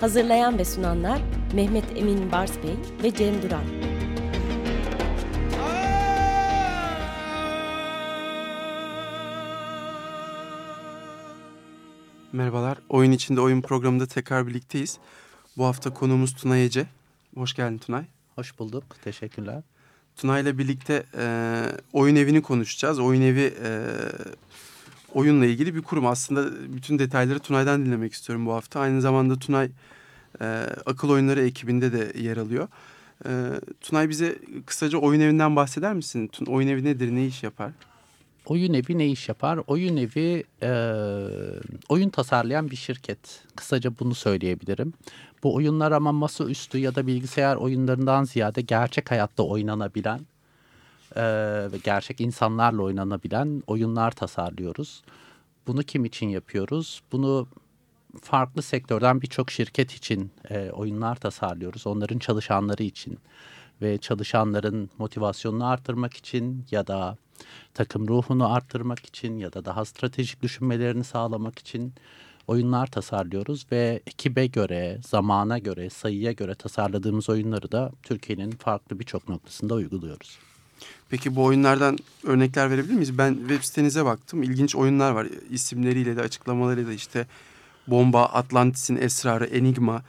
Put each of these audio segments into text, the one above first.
Hazırlayan ve sunanlar Mehmet Emin Bars Bey ve Cem Duran. Merhabalar. Oyun içinde oyun programında tekrar birlikteyiz. Bu hafta konuğumuz Tunay Ece. Hoş geldin Tunay. Hoş bulduk. Teşekkürler. Tunay ile birlikte e, oyun evini konuşacağız. Oyun evi e, oyunla ilgili bir kurum. Aslında bütün detayları Tunay'dan dinlemek istiyorum bu hafta. Aynı zamanda Tunay e, akıl oyunları ekibinde de yer alıyor. E, Tunay bize kısaca oyun evinden bahseder misin? Oyun evi nedir, ne iş yapar? Oyun evi ne iş yapar? Oyun evi e, oyun tasarlayan bir şirket. Kısaca bunu söyleyebilirim. Bu oyunlar ama masaüstü ya da bilgisayar oyunlarından ziyade gerçek hayatta oynanabilen e, ve gerçek insanlarla oynanabilen oyunlar tasarlıyoruz. Bunu kim için yapıyoruz? Bunu farklı sektörden birçok şirket için e, oyunlar tasarlıyoruz. Onların çalışanları için ve çalışanların motivasyonunu artırmak için ya da takım ruhunu arttırmak için ya da daha stratejik düşünmelerini sağlamak için oyunlar tasarlıyoruz ve ekibe göre, zamana göre, sayıya göre tasarladığımız oyunları da Türkiye'nin farklı birçok noktasında uyguluyoruz. Peki bu oyunlardan örnekler verebilir miyiz? Ben web sitenize baktım. İlginç oyunlar var. İsimleriyle de açıklamalarıyla da işte Bomba, Atlantis'in Esrarı, Enigma,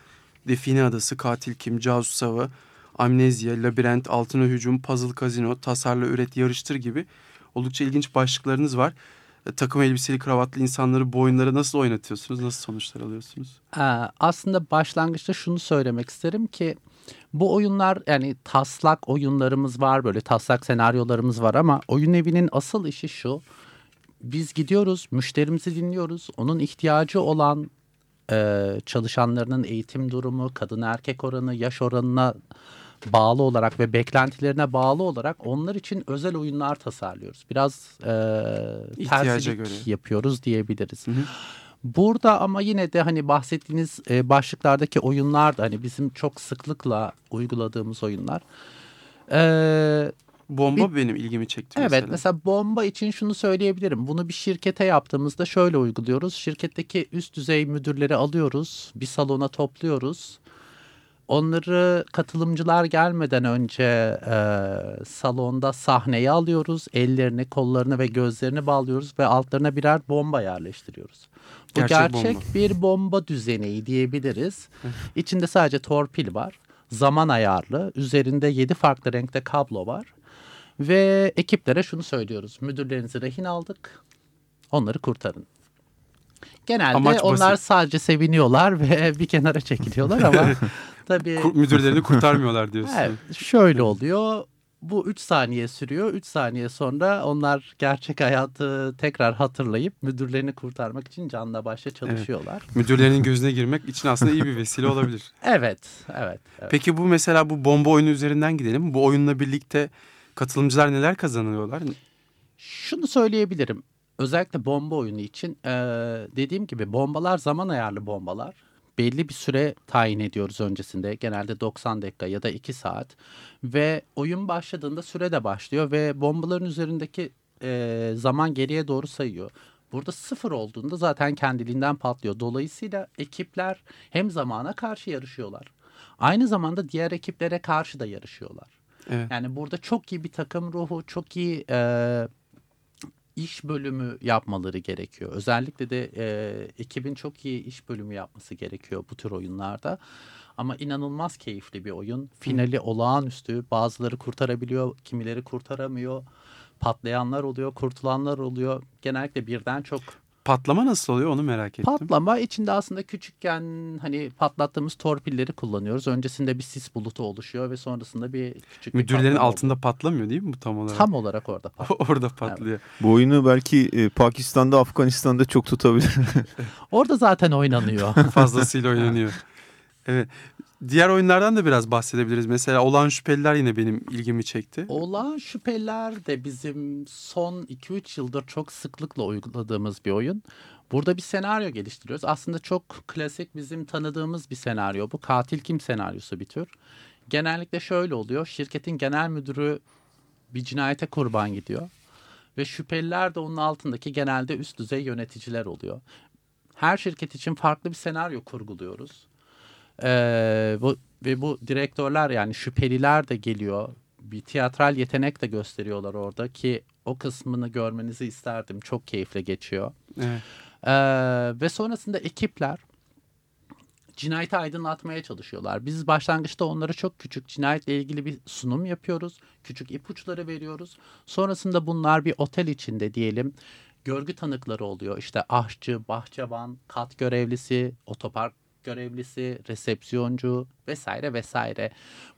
Define Adası, Katil Kim, Casus Avı, Amnezya, Labirent, Altına Hücum, Puzzle Casino, Tasarla, Üret, Yarıştır gibi oldukça ilginç başlıklarınız var. E, takım elbiseli kravatlı insanları bu oyunları nasıl oynatıyorsunuz? Nasıl sonuçlar alıyorsunuz? Ee, aslında başlangıçta şunu söylemek isterim ki bu oyunlar yani taslak oyunlarımız var böyle taslak senaryolarımız var ama oyun evinin asıl işi şu. Biz gidiyoruz müşterimizi dinliyoruz onun ihtiyacı olan e, çalışanlarının eğitim durumu kadın erkek oranı yaş oranına bağlı olarak ve beklentilerine bağlı olarak onlar için özel oyunlar tasarlıyoruz. Biraz e, tersilik yapıyoruz diyebiliriz. Hı hı. Burada ama yine de hani bahsettiğiniz e, başlıklardaki oyunlar da hani bizim çok sıklıkla uyguladığımız oyunlar. Ee, bomba bir, benim ilgimi çekti evet, mesela. Evet mesela bomba için şunu söyleyebilirim. Bunu bir şirkete yaptığımızda şöyle uyguluyoruz. Şirketteki üst düzey müdürleri alıyoruz. Bir salona topluyoruz. Onları katılımcılar gelmeden önce e, salonda sahneye alıyoruz. Ellerini, kollarını ve gözlerini bağlıyoruz ve altlarına birer bomba yerleştiriyoruz. Bu gerçek, gerçek bomba. bir bomba düzeneği diyebiliriz. İçinde sadece torpil var. Zaman ayarlı. Üzerinde yedi farklı renkte kablo var. Ve ekiplere şunu söylüyoruz. Müdürlerinizi rehin aldık. Onları kurtarın. Genelde Amaç onlar basit. sadece seviniyorlar ve bir kenara çekiliyorlar ama tabii... Müdürlerini kurtarmıyorlar diyorsun. Evet, şöyle oluyor bu 3 saniye sürüyor. 3 saniye sonra onlar gerçek hayatı tekrar hatırlayıp müdürlerini kurtarmak için canla başla çalışıyorlar. Evet. Müdürlerinin gözüne girmek için aslında iyi bir vesile olabilir. evet, evet, evet. Peki bu mesela bu bomba oyunu üzerinden gidelim. Bu oyunla birlikte katılımcılar neler kazanıyorlar? Şunu söyleyebilirim. Özellikle bomba oyunu için e, dediğim gibi bombalar zaman ayarlı bombalar belli bir süre tayin ediyoruz öncesinde. Genelde 90 dakika ya da 2 saat. Ve oyun başladığında süre de başlıyor ve bombaların üzerindeki e, zaman geriye doğru sayıyor. Burada sıfır olduğunda zaten kendiliğinden patlıyor. Dolayısıyla ekipler hem zamana karşı yarışıyorlar. Aynı zamanda diğer ekiplere karşı da yarışıyorlar. Evet. Yani burada çok iyi bir takım ruhu, çok iyi e, iş bölümü yapmaları gerekiyor. Özellikle de e, ekibin çok iyi iş bölümü yapması gerekiyor bu tür oyunlarda. Ama inanılmaz keyifli bir oyun. Finali olağanüstü. Bazıları kurtarabiliyor, kimileri kurtaramıyor. Patlayanlar oluyor, kurtulanlar oluyor. Genellikle birden çok Patlama nasıl oluyor onu merak ettim. Patlama içinde aslında küçükken hani patlattığımız torpilleri kullanıyoruz. Öncesinde bir sis bulutu oluşuyor ve sonrasında bir küçük Müdürlerin bir altında oluyor. patlamıyor değil mi bu tam olarak? Tam olarak orada patlıyor. orada patlıyor. Evet. Bu oyunu belki e, Pakistan'da, Afganistan'da çok tutabilir. orada zaten oynanıyor. Fazlasıyla oynanıyor. Evet. Diğer oyunlardan da biraz bahsedebiliriz. Mesela Olan Şüpheliler yine benim ilgimi çekti. Olağan şüpheler de bizim son 2-3 yıldır çok sıklıkla uyguladığımız bir oyun. Burada bir senaryo geliştiriyoruz. Aslında çok klasik bizim tanıdığımız bir senaryo. Bu katil kim senaryosu bir tür. Genellikle şöyle oluyor. Şirketin genel müdürü bir cinayete kurban gidiyor. Ve şüpheliler de onun altındaki genelde üst düzey yöneticiler oluyor. Her şirket için farklı bir senaryo kurguluyoruz. Ee, bu, ve bu direktörler yani şüpheliler de geliyor. Bir tiyatral yetenek de gösteriyorlar orada ki o kısmını görmenizi isterdim. Çok keyifle geçiyor. Evet. Ee, ve sonrasında ekipler cinayeti aydınlatmaya çalışıyorlar. Biz başlangıçta onlara çok küçük cinayetle ilgili bir sunum yapıyoruz. Küçük ipuçları veriyoruz. Sonrasında bunlar bir otel içinde diyelim görgü tanıkları oluyor. İşte aşçı, bahçıvan, kat görevlisi, otopark görevlisi, resepsiyoncu vesaire vesaire.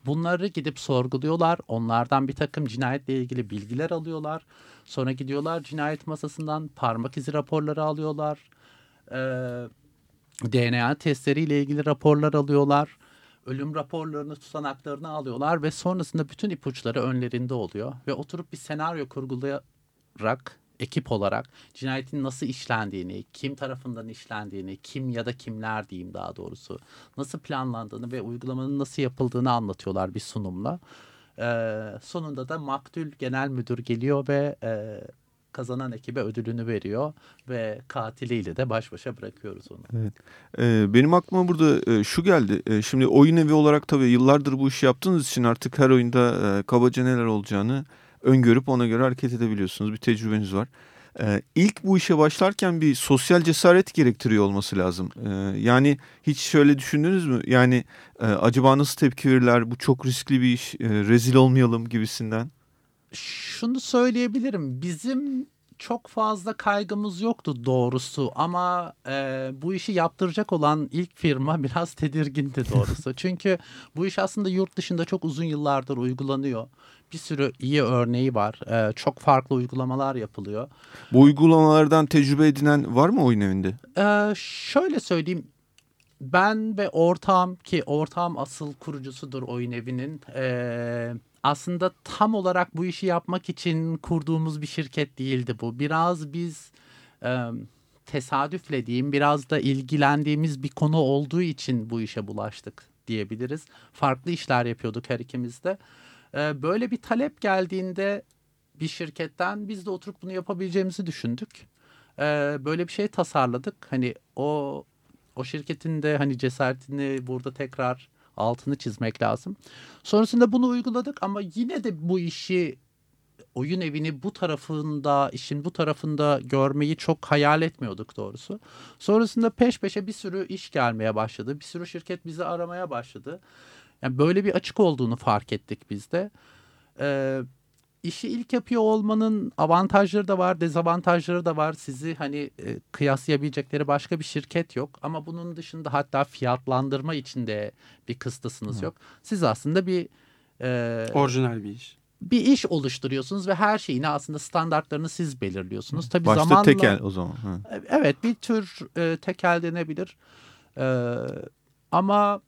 Bunları gidip sorguluyorlar. Onlardan bir takım cinayetle ilgili bilgiler alıyorlar. Sonra gidiyorlar cinayet masasından parmak izi raporları alıyorlar. Ee, DNA testleriyle ilgili raporlar alıyorlar. Ölüm raporlarını, tutanaklarını alıyorlar ve sonrasında bütün ipuçları önlerinde oluyor. Ve oturup bir senaryo kurgulayarak ekip olarak cinayetin nasıl işlendiğini, kim tarafından işlendiğini, kim ya da kimler diyeyim daha doğrusu, nasıl planlandığını ve uygulamanın nasıl yapıldığını anlatıyorlar bir sunumla. Ee, sonunda da maktul genel müdür geliyor ve e, kazanan ekibe ödülünü veriyor ve katiliyle de baş başa bırakıyoruz onu. Evet. Ee, benim aklıma burada e, şu geldi. E, şimdi oyun evi olarak tabii yıllardır bu işi yaptığınız için artık her oyunda e, kabaca neler olacağını öngörüp ona göre hareket edebiliyorsunuz. Bir tecrübeniz var. Ee, ilk bu işe başlarken bir sosyal cesaret gerektiriyor olması lazım. Ee, yani hiç şöyle düşündünüz mü? Yani e, acaba nasıl tepki verirler? Bu çok riskli bir iş. E, rezil olmayalım gibisinden. Şunu söyleyebilirim. Bizim çok fazla kaygımız yoktu doğrusu ama e, bu işi yaptıracak olan ilk firma biraz tedirgindi doğrusu. Çünkü bu iş aslında yurt dışında çok uzun yıllardır uygulanıyor. Bir sürü iyi örneği var. E, çok farklı uygulamalar yapılıyor. Bu uygulamalardan tecrübe edinen var mı oyun evinde? E, şöyle söyleyeyim. Ben ve ortağım ki ortağım asıl kurucusudur oyun evinin. E, aslında tam olarak bu işi yapmak için kurduğumuz bir şirket değildi bu. Biraz biz e, tesadüfle diyeyim biraz da ilgilendiğimiz bir konu olduğu için bu işe bulaştık diyebiliriz. Farklı işler yapıyorduk her ikimiz de. E, böyle bir talep geldiğinde bir şirketten biz de oturup bunu yapabileceğimizi düşündük. E, böyle bir şey tasarladık. Hani o o şirketin de hani cesaretini burada tekrar altını çizmek lazım. Sonrasında bunu uyguladık ama yine de bu işi oyun evini bu tarafında, işin bu tarafında görmeyi çok hayal etmiyorduk doğrusu. Sonrasında peş peşe bir sürü iş gelmeye başladı. Bir sürü şirket bizi aramaya başladı. Yani böyle bir açık olduğunu fark ettik biz de. Ee, işi ilk yapıyor olmanın avantajları da var, dezavantajları da var. Sizi hani e, kıyaslayabilecekleri başka bir şirket yok. Ama bunun dışında hatta fiyatlandırma içinde bir kıstasınız Hı. yok. Siz aslında bir e, orijinal bir iş. Bir iş oluşturuyorsunuz ve her şeyini aslında standartlarını siz belirliyorsunuz. Tabii Başta zamanla, tekel o zaman. Hı. Evet bir tür e, tekel denebilir. E, ama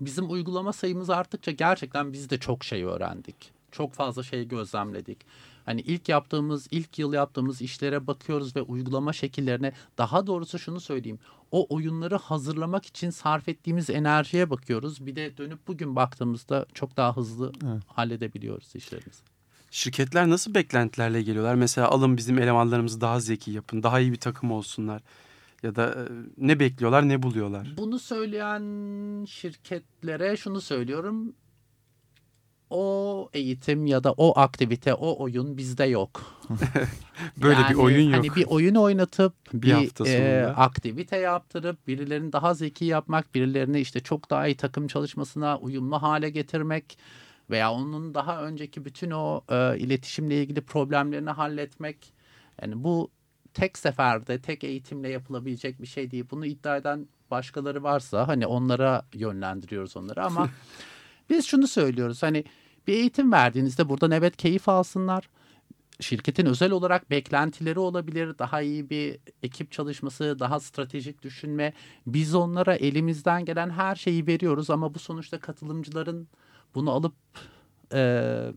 bizim uygulama sayımız arttıkça gerçekten biz de çok şey öğrendik çok fazla şey gözlemledik. Hani ilk yaptığımız, ilk yıl yaptığımız işlere bakıyoruz ve uygulama şekillerine daha doğrusu şunu söyleyeyim. O oyunları hazırlamak için sarf ettiğimiz enerjiye bakıyoruz. Bir de dönüp bugün baktığımızda çok daha hızlı evet. halledebiliyoruz işlerimizi. Şirketler nasıl beklentilerle geliyorlar? Mesela alın bizim elemanlarımızı daha zeki yapın, daha iyi bir takım olsunlar. Ya da e, ne bekliyorlar, ne buluyorlar? Bunu söyleyen şirketlere şunu söylüyorum o eğitim ya da o aktivite, o oyun bizde yok. Böyle yani, bir oyun yok. Hani bir oyun oynatıp bir, bir e, aktivite yaptırıp birilerini daha zeki yapmak, birilerini işte çok daha iyi takım çalışmasına uyumlu hale getirmek veya onun daha önceki bütün o e, iletişimle ilgili problemlerini halletmek. Yani bu tek seferde, tek eğitimle yapılabilecek bir şey değil. Bunu iddia eden başkaları varsa hani onlara yönlendiriyoruz onları ama biz şunu söylüyoruz hani bir eğitim verdiğinizde buradan evet keyif alsınlar. şirketin özel olarak beklentileri olabilir. Daha iyi bir ekip çalışması, daha stratejik düşünme. Biz onlara elimizden gelen her şeyi veriyoruz ama bu sonuçta katılımcıların bunu alıp e,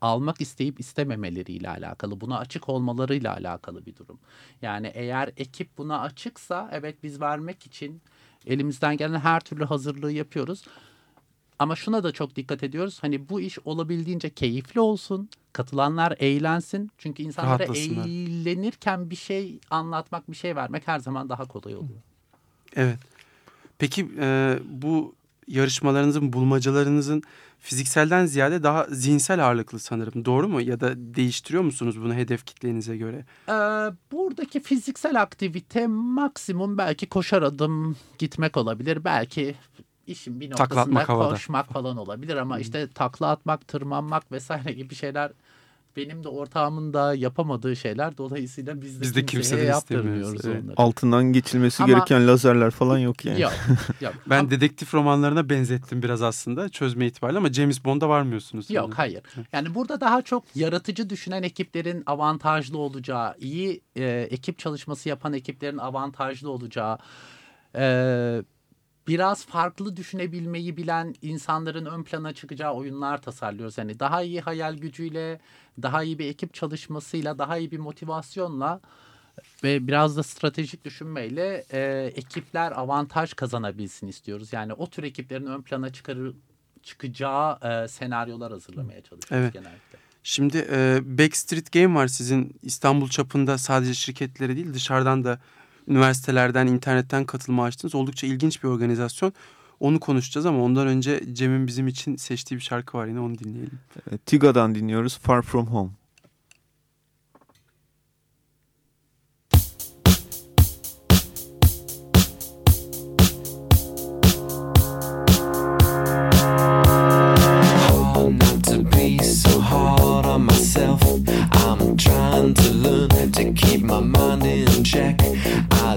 almak isteyip istememeleriyle alakalı, buna açık olmalarıyla alakalı bir durum. Yani eğer ekip buna açıksa evet biz vermek için elimizden gelen her türlü hazırlığı yapıyoruz. Ama şuna da çok dikkat ediyoruz. Hani bu iş olabildiğince keyifli olsun. Katılanlar eğlensin. Çünkü insanlara eğlenirken bir şey anlatmak, bir şey vermek her zaman daha kolay oluyor. Evet. Peki e, bu yarışmalarınızın, bulmacalarınızın fizikselden ziyade daha zihinsel ağırlıklı sanırım. Doğru mu? Ya da değiştiriyor musunuz bunu hedef kitlenize göre? Ee, buradaki fiziksel aktivite maksimum belki koşar adım gitmek olabilir. Belki işin bir noktasında koşmak falan olabilir ama işte takla atmak, tırmanmak vesaire gibi şeyler benim de ortağımın da yapamadığı şeyler. Dolayısıyla biz de, Biz de kimseye yaptırmıyoruz evet. onları. Altından geçilmesi Ama- gereken lazerler falan yok yani. Yok, yok. Ben Ama- dedektif romanlarına benzettim biraz aslında çözme itibariyle ama James Bond'a varmıyorsunuz. Yok sanırım. hayır. Yani burada daha çok yaratıcı düşünen ekiplerin avantajlı olacağı, iyi e, ekip çalışması yapan ekiplerin avantajlı olacağı, e, biraz farklı düşünebilmeyi bilen insanların ön plana çıkacağı oyunlar tasarlıyoruz. Yani daha iyi hayal gücüyle, daha iyi bir ekip çalışmasıyla, daha iyi bir motivasyonla ve biraz da stratejik düşünmeyle e, ekipler avantaj kazanabilsin istiyoruz. Yani o tür ekiplerin ön plana çıkarı, çıkacağı e, senaryolar hazırlamaya çalışıyoruz Evet. genellikle. Şimdi e, Backstreet Game var sizin İstanbul çapında sadece şirketlere değil dışarıdan da üniversitelerden, internetten katılma açtınız. Oldukça ilginç bir organizasyon. Onu konuşacağız ama ondan önce Cem'in bizim için seçtiği bir şarkı var yine onu dinleyelim. E, Tiga'dan dinliyoruz Far From Home. hard not to be so hard on myself. I'm trying to learn to keep my mind in check.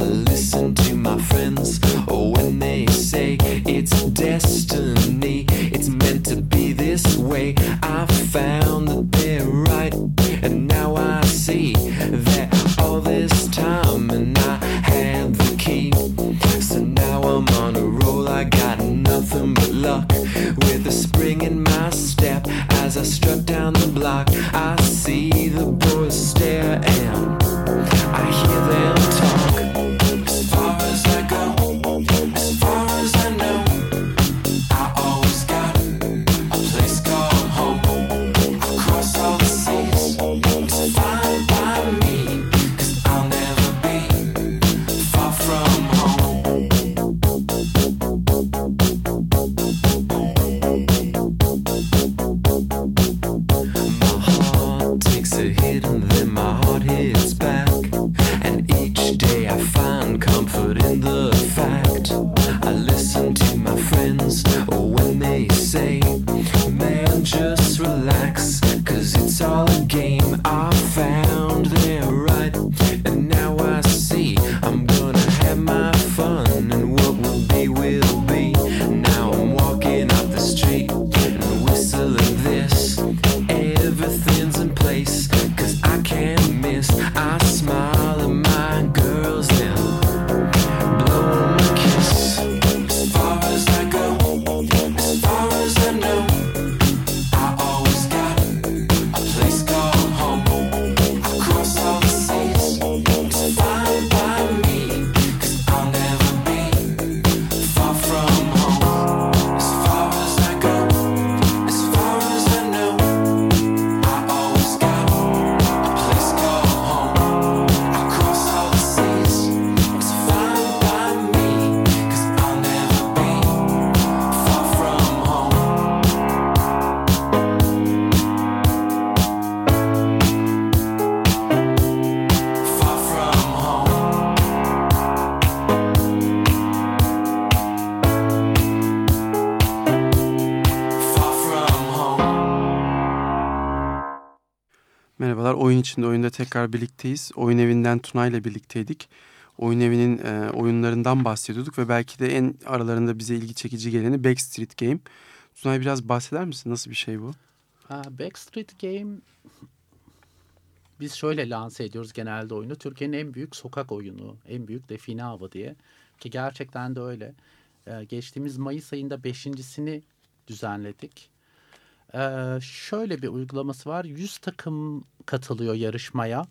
Listen to my friends oh, when they say it's destiny, it's meant to be this way. I found that they're right, and now I see that all this time, and I had the key. So now I'm on a roll, I got nothing but luck. With a spring in my step as I strut down the block, I see the boys stare Merhabalar oyun içinde oyunda tekrar birlikteyiz. Oyun evinden Tuna ile birlikteydik. Oyun evinin e, oyunlarından bahsediyorduk ve belki de en aralarında bize ilgi çekici geleni Backstreet Game. Tunay biraz bahseder misin? Nasıl bir şey bu? Ha, Backstreet Game biz şöyle lanse ediyoruz genelde oyunu. Türkiye'nin en büyük sokak oyunu, en büyük define avı diye. Ki gerçekten de öyle. Ee, geçtiğimiz Mayıs ayında beşincisini düzenledik. Ee, şöyle bir uygulaması var. 100 takım katılıyor yarışmaya.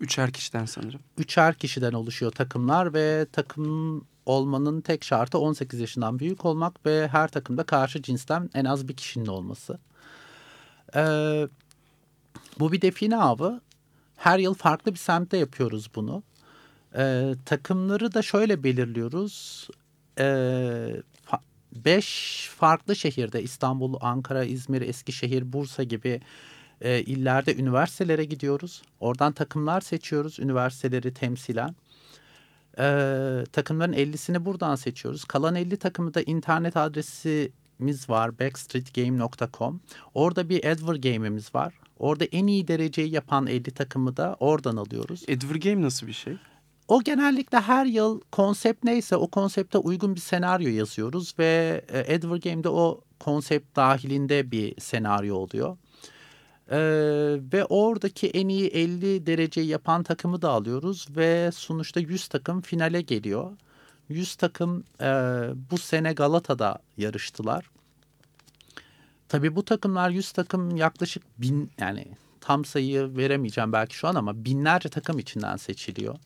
Üçer kişiden sanırım. Üçer kişiden oluşuyor takımlar ve takım olmanın tek şartı 18 yaşından büyük olmak ve her takımda karşı cinsten en az bir kişinin olması. Ee, bu bir define avı. Her yıl farklı bir semtte yapıyoruz bunu. Ee, takımları da şöyle belirliyoruz. Ee, beş farklı şehirde İstanbul, Ankara, İzmir, Eskişehir, Bursa gibi e, illerde üniversitelere gidiyoruz. Oradan takımlar seçiyoruz üniversiteleri temsilen. Ee, takımların 50'sini buradan seçiyoruz. Kalan 50 takımı da internet adresimiz var backstreetgame.com. Orada bir Adver Game'imiz var. Orada en iyi dereceyi yapan 50 takımı da oradan alıyoruz. Adver Game nasıl bir şey? O genellikle her yıl konsept neyse o konsepte uygun bir senaryo yazıyoruz ve e, Adver Game'de o konsept dahilinde bir senaryo oluyor. Ee, ve oradaki en iyi 50 dereceyi yapan takımı da alıyoruz ve sonuçta 100 takım finale geliyor. 100 takım e, bu sene Galata'da yarıştılar. Tabii bu takımlar 100 takım yaklaşık bin yani tam sayıyı veremeyeceğim belki şu an ama binlerce takım içinden seçiliyor.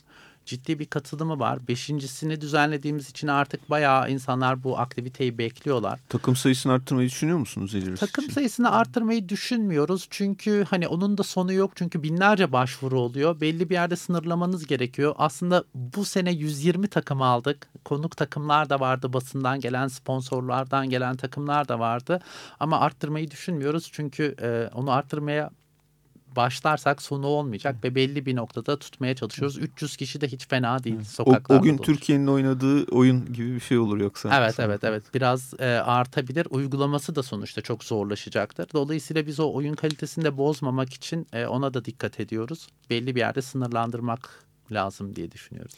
Ciddi bir katılımı var. Beşincisini düzenlediğimiz için artık bayağı insanlar bu aktiviteyi bekliyorlar. Takım sayısını arttırmayı düşünüyor musunuz Elirus Takım için? sayısını arttırmayı düşünmüyoruz. Çünkü hani onun da sonu yok. Çünkü binlerce başvuru oluyor. Belli bir yerde sınırlamanız gerekiyor. Aslında bu sene 120 takım aldık. Konuk takımlar da vardı. Basından gelen, sponsorlardan gelen takımlar da vardı. Ama arttırmayı düşünmüyoruz. Çünkü e, onu arttırmaya başlarsak sonu olmayacak ve belli bir noktada tutmaya çalışıyoruz. 300 kişi de hiç fena değil O, sokaklarda. o gün dolu. Türkiye'nin oynadığı oyun gibi bir şey olur yoksa. Evet evet evet biraz e, artabilir. Uygulaması da sonuçta çok zorlaşacaktır. Dolayısıyla biz o oyun kalitesini de bozmamak için e, ona da dikkat ediyoruz. Belli bir yerde sınırlandırmak lazım diye düşünüyoruz.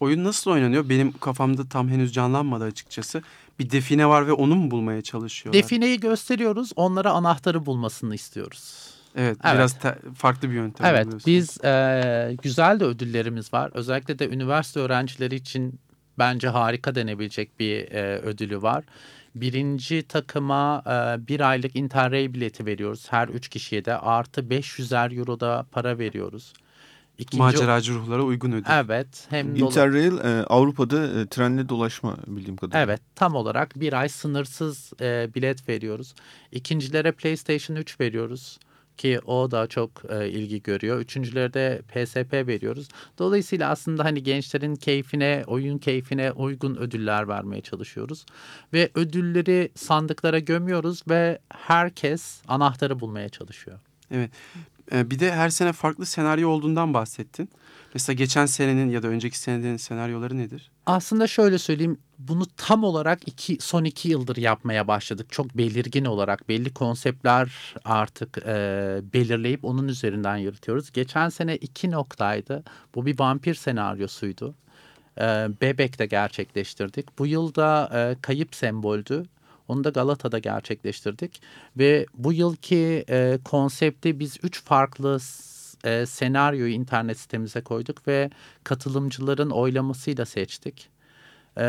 Oyun nasıl oynanıyor? Benim kafamda tam henüz canlanmadı açıkçası. Bir define var ve onu mu bulmaya çalışıyorlar? Defineyi gösteriyoruz. Onlara anahtarı bulmasını istiyoruz. Evet, Evet. biraz te- farklı bir yöntem. Evet biz e, güzel de ödüllerimiz var. Özellikle de üniversite öğrencileri için bence harika denebilecek bir e, ödülü var. Birinci takıma e, bir aylık Interrail bileti veriyoruz. Her üç kişiye de artı 500'er euro da para veriyoruz. İkinci, Maceracı ruhlara uygun ödül. Evet. Hem dolu- Interrail e, Avrupa'da e, trenle dolaşma bildiğim kadarıyla. Evet tam olarak bir ay sınırsız e, bilet veriyoruz. İkincilere PlayStation 3 veriyoruz ki o da çok e, ilgi görüyor. Üçüncülere de PSP veriyoruz. Dolayısıyla aslında hani gençlerin keyfine, oyun keyfine uygun ödüller vermeye çalışıyoruz. Ve ödülleri sandıklara gömüyoruz ve herkes anahtarı bulmaya çalışıyor. Evet. Ee, bir de her sene farklı senaryo olduğundan bahsettin. Mesela geçen senenin ya da önceki senelerin senaryoları nedir? Aslında şöyle söyleyeyim bunu tam olarak iki, son iki yıldır yapmaya başladık. Çok belirgin olarak belli konseptler artık e, belirleyip onun üzerinden yürütüyoruz. Geçen sene iki noktaydı. Bu bir vampir senaryosuydu. E, Bebek'te gerçekleştirdik. Bu yılda e, kayıp semboldü. Onu da Galata'da gerçekleştirdik. Ve bu yılki e, konsepti biz üç farklı e, senaryoyu internet sitemize koyduk ve katılımcıların oylamasıyla seçtik. E,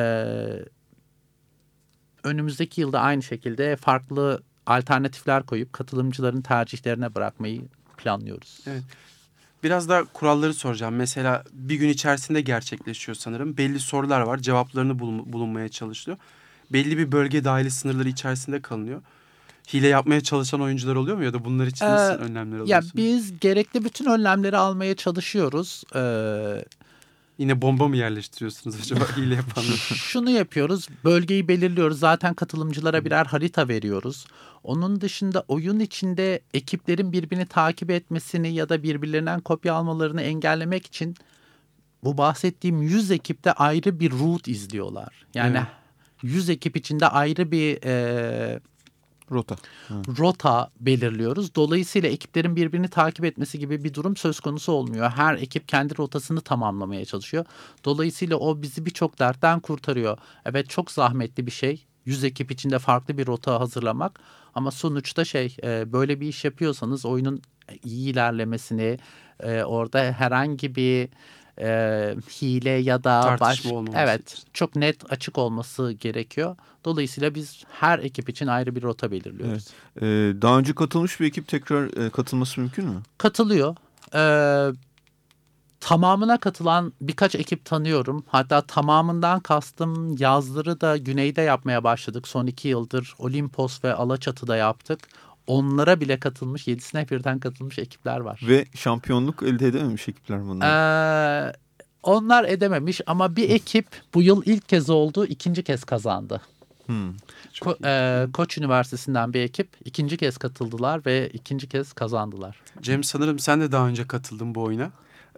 önümüzdeki yılda aynı şekilde farklı alternatifler koyup katılımcıların tercihlerine bırakmayı planlıyoruz. Evet. Biraz da kuralları soracağım. Mesela bir gün içerisinde gerçekleşiyor sanırım. Belli sorular var. Cevaplarını bulun- bulunmaya çalışılıyor. Belli bir bölge dahili sınırları içerisinde kalınıyor. Hile yapmaya çalışan oyuncular oluyor mu ya da bunlar için nasıl Ee, önlemler Ya alıyorsunuz? biz gerekli bütün önlemleri almaya çalışıyoruz. Ee, Yine bomba mı yerleştiriyorsunuz acaba hile yapanlar? şunu yapıyoruz. Bölgeyi belirliyoruz. Zaten katılımcılara birer harita veriyoruz. Onun dışında oyun içinde ekiplerin birbirini takip etmesini ya da birbirlerinden kopya almalarını engellemek için bu bahsettiğim 100 ekipte ayrı bir route izliyorlar. Yani Evet. 100 ekip içinde ayrı bir e, Rota. rota belirliyoruz. Dolayısıyla ekiplerin birbirini takip etmesi gibi bir durum söz konusu olmuyor. Her ekip kendi rotasını tamamlamaya çalışıyor. Dolayısıyla o bizi birçok dertten kurtarıyor. Evet çok zahmetli bir şey. 100 ekip içinde farklı bir rota hazırlamak. Ama sonuçta şey e, böyle bir iş yapıyorsanız oyunun iyi ilerlemesini e, orada herhangi bir e, hile ya da Tartışma baş, olmaması evet için. çok net açık olması gerekiyor. Dolayısıyla biz her ekip için ayrı bir rota belirliyoruz. Ee, daha önce katılmış bir ekip tekrar e, katılması mümkün mü? Katılıyor. Ee, tamamına katılan birkaç ekip tanıyorum. Hatta tamamından kastım yazları da güneyde yapmaya başladık. Son iki yıldır Olimpos ve Alaçatı'da yaptık. Onlara bile katılmış, yedisine birden katılmış ekipler var. Ve şampiyonluk elde edememiş ekipler bunlar. Ee, onlar edememiş ama bir ekip bu yıl ilk kez oldu, ikinci kez kazandı. Hmm. Ko- e, Koç Üniversitesi'nden bir ekip ikinci kez katıldılar ve ikinci kez kazandılar. Cem sanırım sen de daha önce katıldın bu oyuna.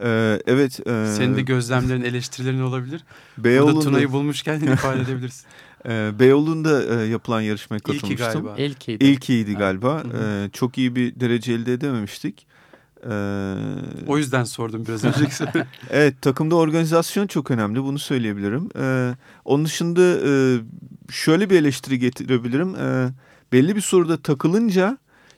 Ee, evet. E, Senin de gözlemlerin, eleştirilerin olabilir. Burada Beyoğlu'nda, Tuna'yı bulmuşken ifade edebilirsin. E, Beyoğlu'nda e, yapılan yarışmaya İlki katılmıştım. galiba. İlkiydi. İlk iyiydi galiba. Ee, çok iyi bir derece elde edememiştik. Ee, O yüzden sordum biraz önceki evet takımda organizasyon çok önemli bunu söyleyebilirim. Ee, onun dışında e, şöyle bir eleştiri getirebilirim. Ee, belli bir soruda takılınca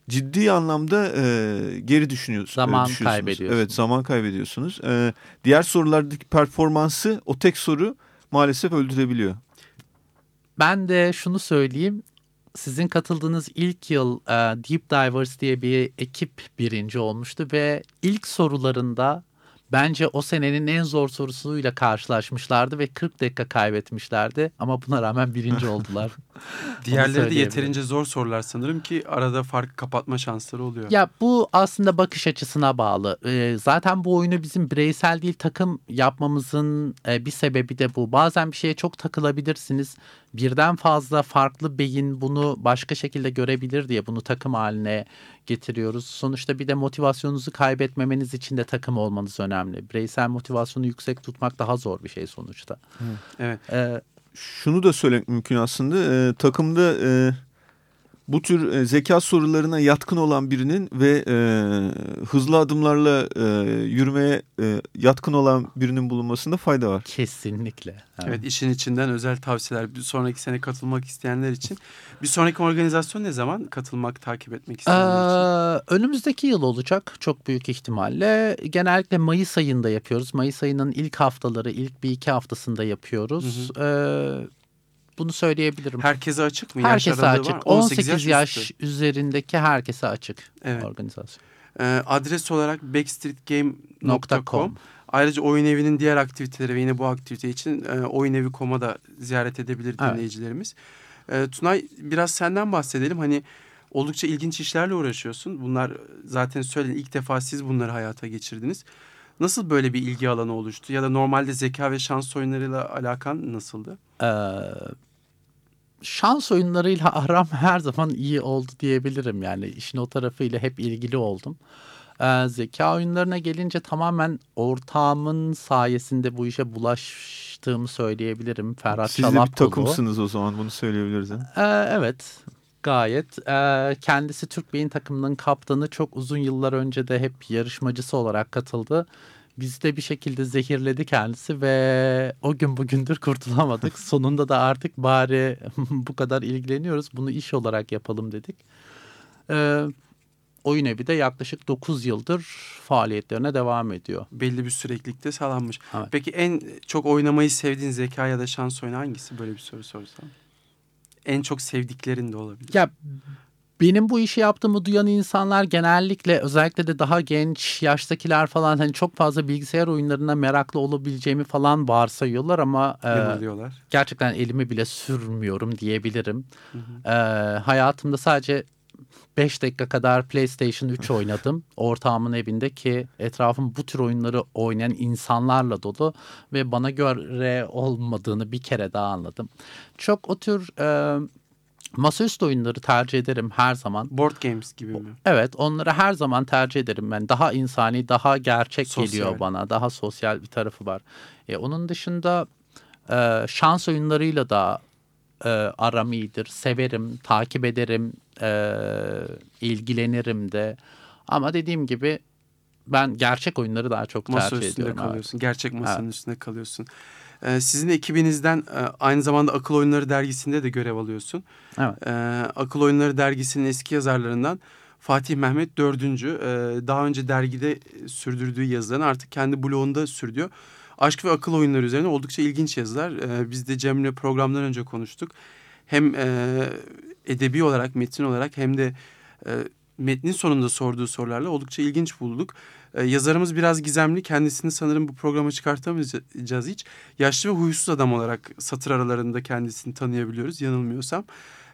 ciddi anlamda e, geri düşünüyorsunuz. Zaman e, kaybediyorsunuz. Evet zaman kaybediyorsunuz. Ee, diğer sorulardaki performansı o tek soru maalesef öldürebiliyor. Ben de şunu söyleyeyim. Sizin katıldığınız ilk yıl e, Deep Divers diye bir ekip birinci olmuştu ve ilk sorularında bence o senenin en zor sorusuyla karşılaşmışlardı ve 40 dakika kaybetmişlerdi ama buna rağmen birinci oldular. Diğerleri de yeterince zor sorular sanırım ki arada fark kapatma şansları oluyor. Ya bu aslında bakış açısına bağlı. Ee, zaten bu oyunu bizim bireysel değil takım yapmamızın e, bir sebebi de bu. Bazen bir şeye çok takılabilirsiniz. Birden fazla farklı beyin bunu başka şekilde görebilir diye bunu takım haline getiriyoruz. Sonuçta bir de motivasyonunuzu kaybetmemeniz için de takım olmanız önemli. Bireysel motivasyonu yüksek tutmak daha zor bir şey sonuçta. Evet. Ee, şunu da söylemek mümkün aslında. Ee, takımda e, bu tür e, zeka sorularına yatkın olan birinin ve e, hızlı adımlarla e, yürümeye e, yatkın olan birinin bulunmasında fayda var. kesinlikle. Evet. Evet işin içinden özel tavsiyeler bir sonraki sene katılmak isteyenler için. Bir sonraki organizasyon ne zaman katılmak, takip etmek isteyenler için? Ee, önümüzdeki yıl olacak çok büyük ihtimalle. Genellikle Mayıs ayında yapıyoruz. Mayıs ayının ilk haftaları, ilk bir iki haftasında yapıyoruz. Ee, bunu söyleyebilirim. Herkese açık mı? Yaş herkese aralığı açık. var. 18, yaş, üstü. üzerindeki herkese açık Evet. organizasyon. Ee, adres olarak backstreetgame.com. .com. Ayrıca oyun evinin diğer aktiviteleri ve yine bu aktivite için e, oyunevi.com'a da ziyaret edebilir Evet. dinleyicilerimiz. E, Tunay biraz senden bahsedelim. Hani oldukça ilginç işlerle uğraşıyorsun. Bunlar zaten söyleyin ilk defa siz bunları hayata geçirdiniz. Nasıl böyle bir ilgi alanı oluştu? Ya da normalde zeka ve şans oyunlarıyla alakan nasıldı? Ee, şans oyunlarıyla aram her zaman iyi oldu diyebilirim. Yani işin o tarafıyla hep ilgili oldum. Ee, zeka oyunlarına gelince tamamen ortağımın sayesinde bu işe bulaştığımı söyleyebilirim. Ferhat Siz de bir takımsınız o zaman bunu söyleyebiliriz. Ee, evet gayet. Ee, kendisi Türk Beyin takımının kaptanı çok uzun yıllar önce de hep yarışmacısı olarak katıldı. Bizi de bir şekilde zehirledi kendisi ve o gün bugündür kurtulamadık. Sonunda da artık bari bu kadar ilgileniyoruz. Bunu iş olarak yapalım dedik. Ee, oyun evi de yaklaşık 9 yıldır faaliyetlerine devam ediyor. Belli bir süreklilikte sağlanmış. Evet. Peki en çok oynamayı sevdiğin zeka ya da şans oyunu hangisi? Böyle bir soru sorsam. En çok sevdiklerin de olabilir. Ya benim bu işi yaptığımı duyan insanlar genellikle özellikle de daha genç yaştakiler falan hani çok fazla bilgisayar oyunlarına meraklı olabileceğimi falan varsayıyorlar ama e, gerçekten elimi bile sürmüyorum diyebilirim. E, hayatımda sadece 5 dakika kadar PlayStation 3 oynadım. Ortağımın evinde ki etrafım bu tür oyunları oynayan insanlarla dolu ve bana göre olmadığını bir kere daha anladım. Çok o tür e, masaüstü oyunları tercih ederim her zaman. Board games gibi mi? Evet onları her zaman tercih ederim ben. Daha insani, daha gerçek Sosyal. geliyor bana. Daha sosyal bir tarafı var. E, onun dışında e, şans oyunlarıyla da e, aram iyidir. Severim, takip ederim, e, ilgilenirim de. Ama dediğim gibi ben gerçek oyunları daha çok Masa tercih üstünde ediyorum. evet. kalıyorsun. Gerçek masanın üstünde kalıyorsun. Ee, sizin ekibinizden e, aynı zamanda Akıl Oyunları dergisinde de görev alıyorsun. Evet. Ee, Akıl Oyunları dergisinin eski yazarlarından Fatih Mehmet Dördüncü. Ee, daha önce dergide sürdürdüğü yazılarını artık kendi blogunda sürdürüyor. Aşk ve akıl oyunları üzerine oldukça ilginç yazılar. Ee, biz de Cem'le programdan önce konuştuk. Hem e, edebi olarak, metin olarak hem de e, metnin sonunda sorduğu sorularla oldukça ilginç bulduk. Ee, yazarımız biraz gizemli. Kendisini sanırım bu programa çıkartamayacağız hiç. Yaşlı ve huysuz adam olarak satır aralarında kendisini tanıyabiliyoruz yanılmıyorsam.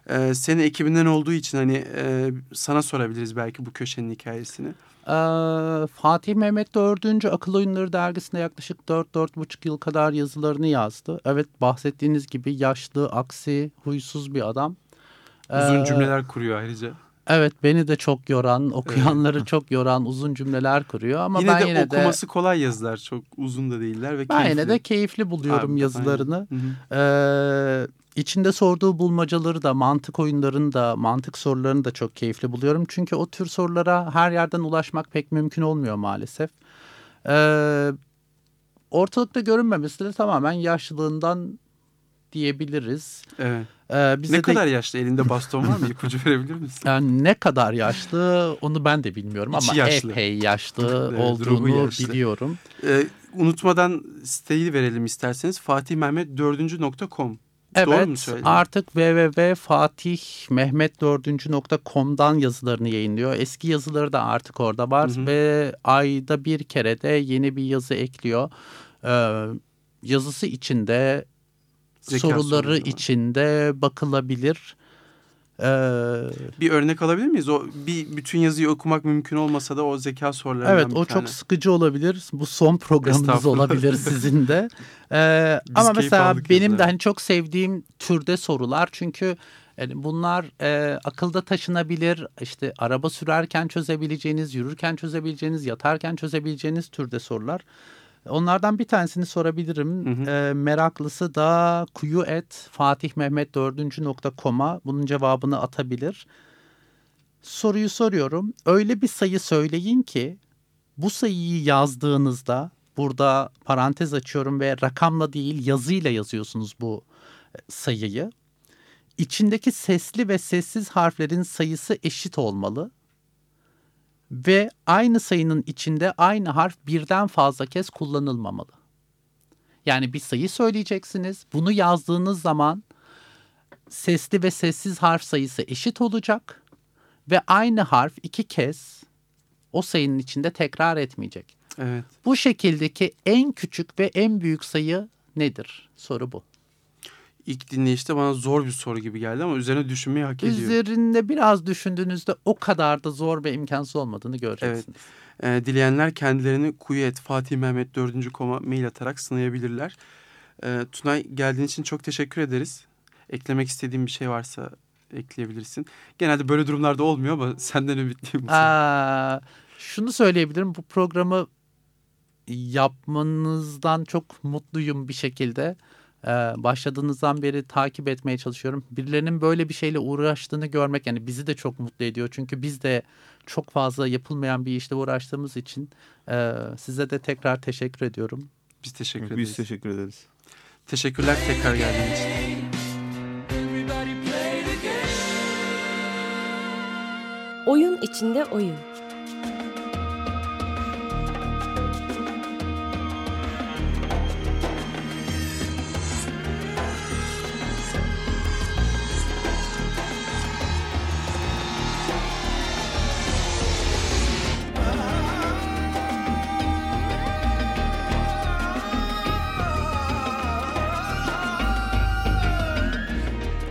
Ee, senin ekibinden olduğu için hani e, sana sorabiliriz belki bu köşenin hikayesini. Ee, Fatih Mehmet IV. Akıl Oyunları dergisinde yaklaşık 4-4,5 yıl kadar yazılarını yazdı. Evet bahsettiğiniz gibi yaşlı, aksi, huysuz bir adam. Uzun Ee, cümleler kuruyor ayrıca. Evet beni de çok yoran, okuyanları çok yoran uzun cümleler kuruyor ama yine ben de yine okuması de kolay yazılar. Çok uzun da değiller ve ben keyifli. yine de keyifli buluyorum Abi, yazılarını. aynen. Ee, içinde sorduğu bulmacaları da, mantık oyunlarını da, mantık sorularını da çok keyifli buluyorum. Çünkü o tür sorulara her yerden ulaşmak pek mümkün olmuyor maalesef. Ee, ortalıkta görünmemesi de tamamen yaşlılığından diyebiliriz. Evet. Ee, bize Ne de- kadar yaşlı? Elinde baston var mı? İpucu verebilir misin? Yani ne kadar yaşlı onu ben de bilmiyorum İçi ama yaşlı. epey yaşlı Evet, olduğunu yaşlı. biliyorum. Ee, unutmadan siteyi verelim isterseniz. fatihmehmet4.com Doğru mu Evet söyledim? artık www.fatihmehmet4.com'dan yazılarını yayınlıyor. Eski yazıları da artık orada var Hı hı. ve ayda bir kere de yeni bir yazı ekliyor. Ee, yazısı içinde Zeka soruları var. içinde bakılabilir. Ee, Bir örnek alabilir miyiz? O bir bütün yazıyı okumak mümkün olmasa da o zeka sorularından Evet o tane. çok sıkıcı olabilir. Bu son programınız Estağfurullah. olabilir sizin de. Ee, Biz ama mesela benim yazıdan. de hani çok sevdiğim türde sorular. Çünkü yani bunlar e, akılda taşınabilir. İşte araba sürerken çözebileceğiniz, yürürken çözebileceğiniz, yatarken çözebileceğiniz türde sorular. Onlardan bir tanesini sorabilirim. Hı hı. Ee, meraklısı da kuyu et fatihmehmet4.com'a bunun cevabını atabilir. Soruyu soruyorum. Öyle bir sayı söyleyin ki bu sayıyı yazdığınızda burada parantez açıyorum ve rakamla değil yazıyla yazıyorsunuz bu e, sayıyı. İçindeki sesli ve sessiz harflerin sayısı eşit olmalı. Ve aynı sayının içinde aynı harf birden fazla kez kullanılmamalı. Yani bir sayı söyleyeceksiniz. Bunu yazdığınız zaman sesli ve sessiz harf sayısı eşit olacak ve aynı harf iki kez o sayının içinde tekrar etmeyecek. Evet. Bu şekildeki en küçük ve en büyük sayı nedir? Soru bu. İlk dinleyişte bana zor bir soru gibi geldi ama üzerine düşünmeyi hak ediyor. Üzerinde biraz düşündüğünüzde o kadar da zor ve imkansız olmadığını göreceksiniz. Ee, dileyenler kendilerini kuyu et Fatih Mehmet 4. koma mail atarak sınayabilirler. Ee, Tunay geldiğin için çok teşekkür ederiz. Eklemek istediğin bir şey varsa ekleyebilirsin. Genelde böyle durumlarda olmuyor ama senden ümitliyim. Aa, şunu söyleyebilirim. Bu programı yapmanızdan çok mutluyum bir şekilde. Ee, başladığınızdan beri takip etmeye çalışıyorum. Birilerinin böyle bir şeyle uğraştığını görmek yani bizi de çok mutlu ediyor. Çünkü biz de çok fazla yapılmayan bir işle uğraştığımız için e, size de tekrar teşekkür ediyorum. Biz teşekkür Biz ederiz. teşekkür ederiz. Teşekkürler tekrar geldiğin için. Oyun içinde oyun.